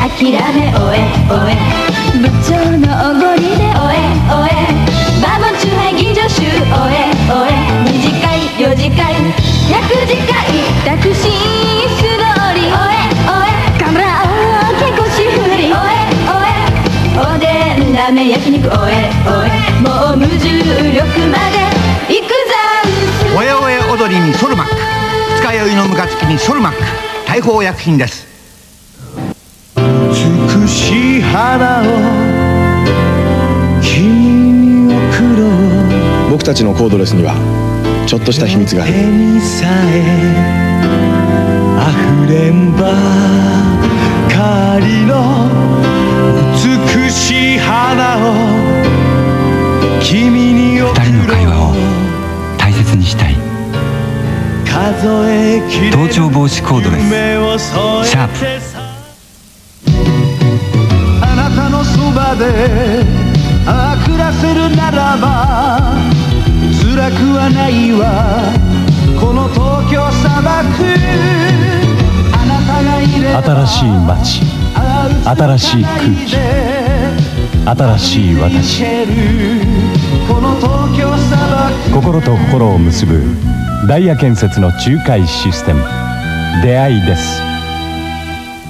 諦めおえおえ。部長のおごりでおえおえ。バーボンチューハイ銀醸酒おえおえ。二次会四次会。百次会タクシー素通りおえおえ。カメラオケ腰振りおえおえ。おでんラーメン焼肉おえおえ。もう無重力まで行くざんおえおえ踊りにソルマック。二日酔いのムカつきにソルマック。大砲薬品です。しい花を君に贈ろう僕たちのコードレスにはちょっとした秘密がある。手にさえ溢れんばかりの美しい花を君に贈ろう二人の会話を大切にしたい。数えきれぬ盗聴防止コードレス。シャープのそばでああ暮らせるならば辛くはないわ。この東京砂漠あなたがいれば新しい街新しい空気新しい私。心と心を結ぶダイヤ建設の仲介システム。出会いです